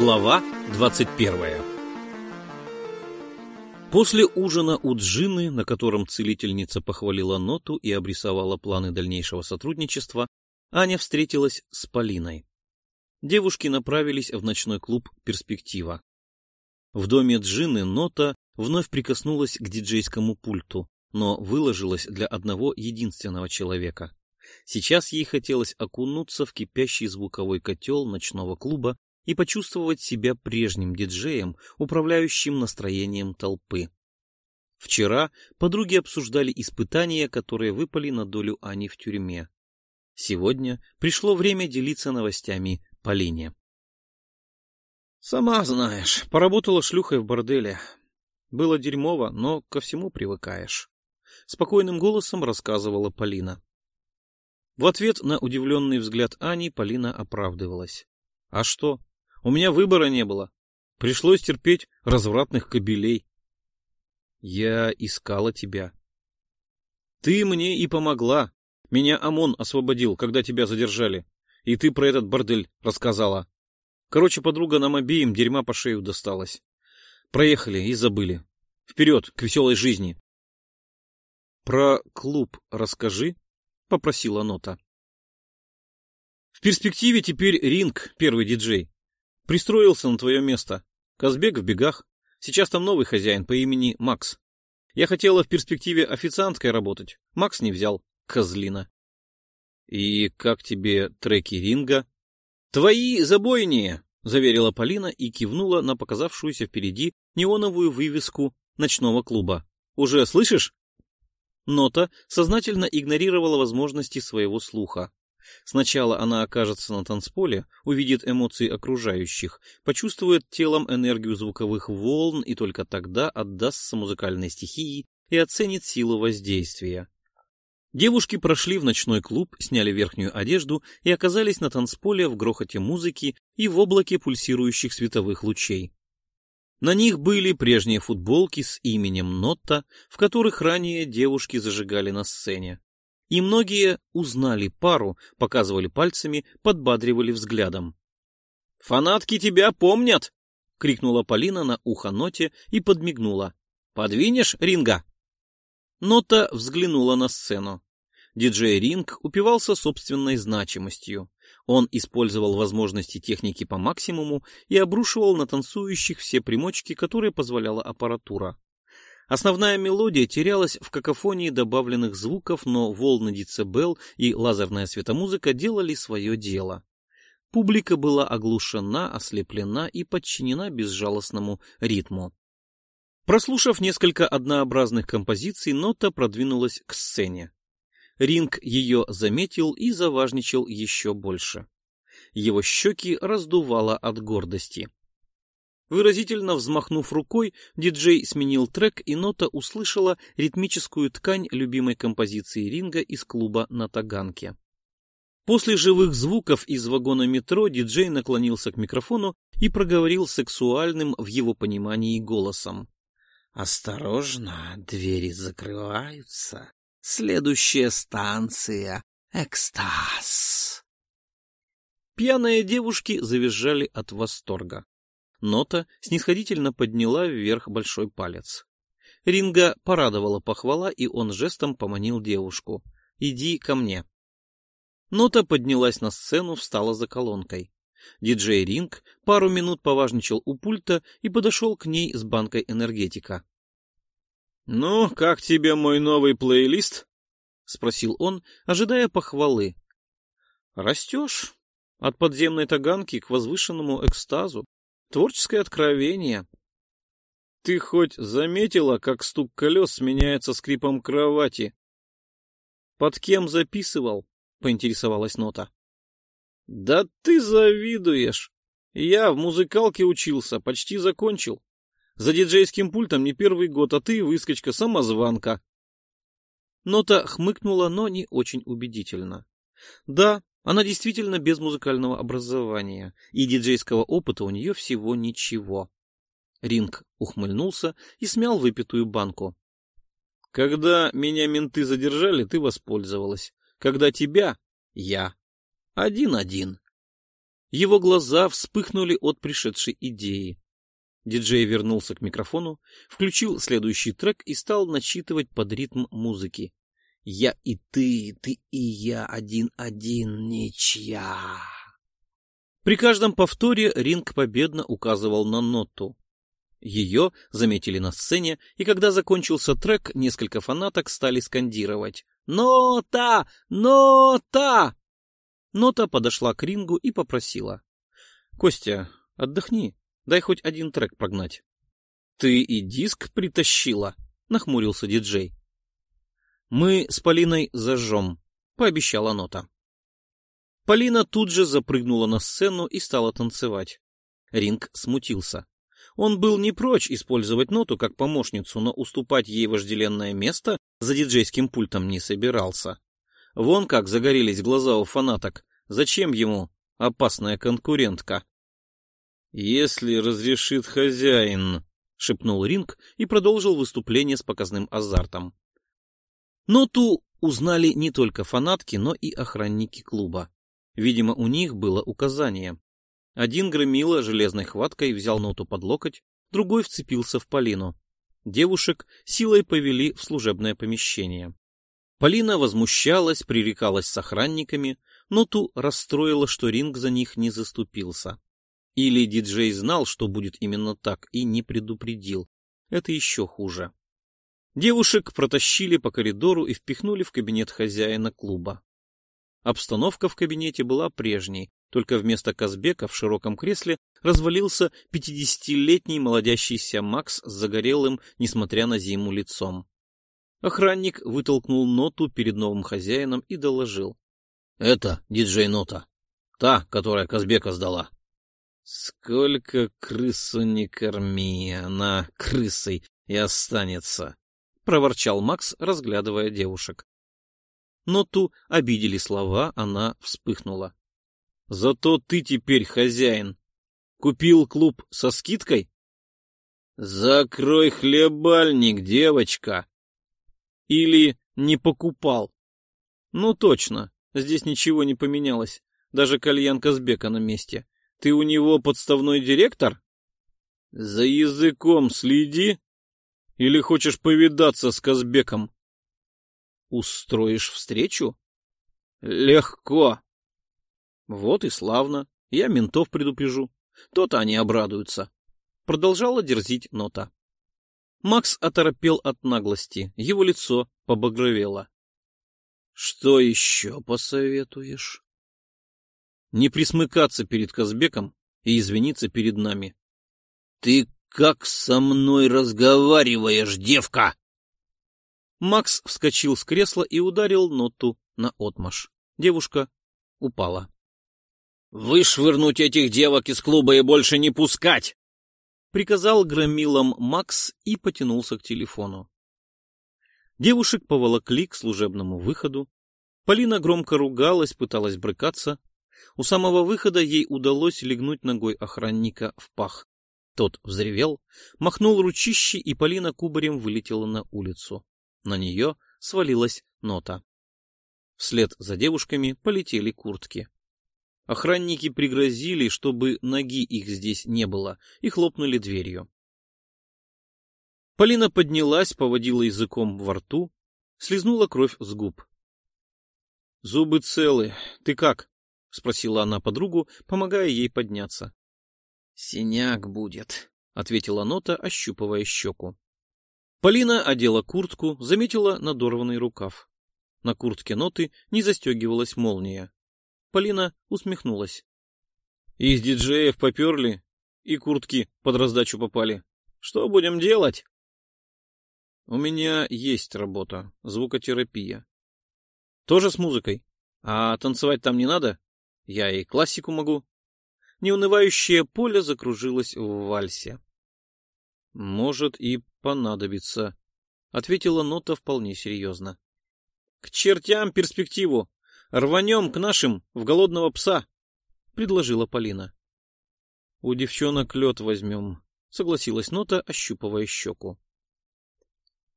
Глава 21 После ужина у Джины, на котором целительница похвалила ноту и обрисовала планы дальнейшего сотрудничества, Аня встретилась с Полиной. Девушки направились в ночной клуб «Перспектива». В доме Джины нота вновь прикоснулась к диджейскому пульту, но выложилась для одного единственного человека. Сейчас ей хотелось окунуться в кипящий звуковой котел ночного клуба и почувствовать себя прежним диджеем, управляющим настроением толпы. Вчера подруги обсуждали испытания, которые выпали на долю Ани в тюрьме. Сегодня пришло время делиться новостями Полине. «Сама знаешь, поработала шлюхой в борделе. Было дерьмово, но ко всему привыкаешь», — спокойным голосом рассказывала Полина. В ответ на удивленный взгляд Ани Полина оправдывалась. «А что? У меня выбора не было. Пришлось терпеть развратных кобелей. Я искала тебя. Ты мне и помогла. Меня ОМОН освободил, когда тебя задержали. И ты про этот бордель рассказала. Короче, подруга нам обеим дерьма по шею досталась. Проехали и забыли. Вперед, к веселой жизни. Про клуб расскажи, — попросила Нота. В перспективе теперь ринг, первый диджей. Пристроился на твое место. Казбек в бегах. Сейчас там новый хозяин по имени Макс. Я хотела в перспективе официанткой работать. Макс не взял. Козлина. И как тебе треки ринга? Твои забойнее, заверила Полина и кивнула на показавшуюся впереди неоновую вывеску ночного клуба. Уже слышишь? Нота сознательно игнорировала возможности своего слуха. Сначала она окажется на танцполе, увидит эмоции окружающих, почувствует телом энергию звуковых волн и только тогда отдастся музыкальной стихии и оценит силу воздействия. Девушки прошли в ночной клуб, сняли верхнюю одежду и оказались на танцполе в грохоте музыки и в облаке пульсирующих световых лучей. На них были прежние футболки с именем Нотта, в которых ранее девушки зажигали на сцене и многие узнали пару, показывали пальцами, подбадривали взглядом. «Фанатки тебя помнят!» — крикнула Полина на ухо Ноте и подмигнула. «Подвинешь, Ринга?» Нота взглянула на сцену. Диджей Ринг упивался собственной значимостью. Он использовал возможности техники по максимуму и обрушивал на танцующих все примочки, которые позволяла аппаратура. Основная мелодия терялась в какофонии добавленных звуков, но волны децибел и лазерная светомузыка делали свое дело. Публика была оглушена, ослеплена и подчинена безжалостному ритму. Прослушав несколько однообразных композиций, нота продвинулась к сцене. Ринг ее заметил и заважничал еще больше. Его щеки раздувало от гордости. Выразительно взмахнув рукой, диджей сменил трек, и нота услышала ритмическую ткань любимой композиции ринга из клуба на Таганке. После живых звуков из вагона метро диджей наклонился к микрофону и проговорил сексуальным в его понимании голосом. «Осторожно, двери закрываются. Следующая станция — экстаз». Пьяные девушки завизжали от восторга. Нота снисходительно подняла вверх большой палец. Ринга порадовала похвала, и он жестом поманил девушку. «Иди ко мне». Нота поднялась на сцену, встала за колонкой. Диджей Ринг пару минут поважничал у пульта и подошел к ней с банкой энергетика. «Ну, как тебе мой новый плейлист?» — спросил он, ожидая похвалы. «Растешь. От подземной таганки к возвышенному экстазу. Творческое откровение. Ты хоть заметила, как стук колес сменяется скрипом кровати? Под кем записывал? Поинтересовалась Нота. Да ты завидуешь. Я в музыкалке учился, почти закончил. За диджейским пультом не первый год, а ты, выскочка, самозванка. Нота хмыкнула, но не очень убедительно. Да, она действительно без музыкального образования, и диджейского опыта у нее всего ничего. Ринг ухмыльнулся и смял выпитую банку. Когда меня менты задержали, ты воспользовалась. Когда тебя — я. Один-один. Его глаза вспыхнули от пришедшей идеи. Диджей вернулся к микрофону, включил следующий трек и стал начитывать под ритм музыки. «Я и ты, ты и я, один-один, ничья». При каждом повторе Ринг победно указывал на ноту. Ее заметили на сцене, и когда закончился трек, несколько фанаток стали скандировать «Нота! Нота!». Нота подошла к Рингу и попросила. «Костя, отдохни, дай хоть один трек прогнать». «Ты и диск притащила?» — нахмурился диджей. «Мы с Полиной зажжем», — пообещала Нота. Полина тут же запрыгнула на сцену и стала танцевать. Ринг смутился. Он был не прочь использовать ноту как помощницу, но уступать ей вожделенное место за диджейским пультом не собирался. Вон как загорелись глаза у фанаток. Зачем ему опасная конкурентка? «Если разрешит хозяин», — шепнул Ринг и продолжил выступление с показным азартом. Ноту узнали не только фанатки, но и охранники клуба. Видимо, у них было указание. Один громила железной хваткой взял ноту под локоть, другой вцепился в Полину. Девушек силой повели в служебное помещение. Полина возмущалась, пререкалась с охранниками, но ту расстроила, что ринг за них не заступился. Или диджей знал, что будет именно так, и не предупредил. Это еще хуже. Девушек протащили по коридору и впихнули в кабинет хозяина клуба. Обстановка в кабинете была прежней, только вместо Казбека в широком кресле развалился пятидесятилетний молодящийся Макс с загорелым, несмотря на зиму, лицом. Охранник вытолкнул ноту перед новым хозяином и доложил. — Это диджей-нота. Та, которая Казбека сдала. — Сколько крысу не корми, она крысой и останется, — проворчал Макс, разглядывая девушек но ту обидели слова, она вспыхнула. — Зато ты теперь хозяин. Купил клуб со скидкой? — Закрой хлебальник, девочка. Или не покупал? — Ну точно, здесь ничего не поменялось. Даже кальян Казбека на месте. Ты у него подставной директор? — За языком следи. Или хочешь повидаться с Казбеком? Устроишь встречу? Легко. Вот и славно. Я ментов предупрежу. То-то они обрадуются. Продолжала дерзить нота. Макс оторопел от наглости. Его лицо побагровело. Что еще посоветуешь? Не присмыкаться перед Казбеком и извиниться перед нами. Ты как со мной разговариваешь, девка? Макс вскочил с кресла и ударил ноту на отмаш. Девушка упала. «Вышвырнуть этих девок из клуба и больше не пускать!» Приказал громилам Макс и потянулся к телефону. Девушек поволокли к служебному выходу. Полина громко ругалась, пыталась брыкаться. У самого выхода ей удалось легнуть ногой охранника в пах. Тот взревел, махнул ручище, и Полина кубарем вылетела на улицу. На нее свалилась нота. Вслед за девушками полетели куртки. Охранники пригрозили, чтобы ноги их здесь не было, и хлопнули дверью. Полина поднялась, поводила языком во рту, слезнула кровь с губ. — Зубы целы. Ты как? — спросила она подругу, помогая ей подняться. — Синяк будет, — ответила Нота, ощупывая щеку. Полина одела куртку, заметила надорванный рукав. На куртке ноты не застегивалась молния. Полина усмехнулась. Из диджеев поперли, и куртки под раздачу попали. Что будем делать? У меня есть работа, звукотерапия. Тоже с музыкой? А танцевать там не надо? Я и классику могу. Неунывающее поле закружилось в вальсе. — Может и понадобится, — ответила Нота вполне серьезно. — К чертям перспективу! Рванем к нашим в голодного пса! — предложила Полина. — У девчонок лед возьмем, — согласилась Нота, ощупывая щеку.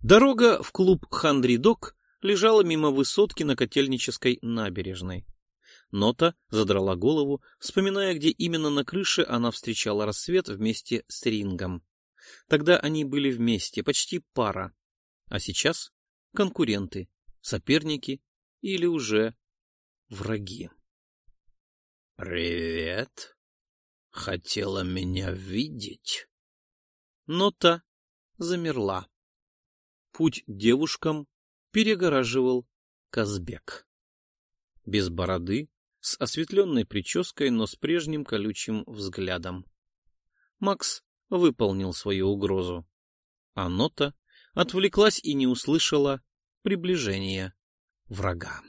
Дорога в клуб Хандридок лежала мимо высотки на Котельнической набережной. Нота задрала голову, вспоминая, где именно на крыше она встречала рассвет вместе с Рингом. Тогда они были вместе, почти пара. А сейчас конкуренты, соперники или уже враги. «Привет. Хотела меня видеть?» Но та замерла. Путь девушкам перегораживал Казбек. Без бороды, с осветленной прической, но с прежним колючим взглядом. Макс выполнил свою угрозу. А Нота отвлеклась и не услышала приближения врага.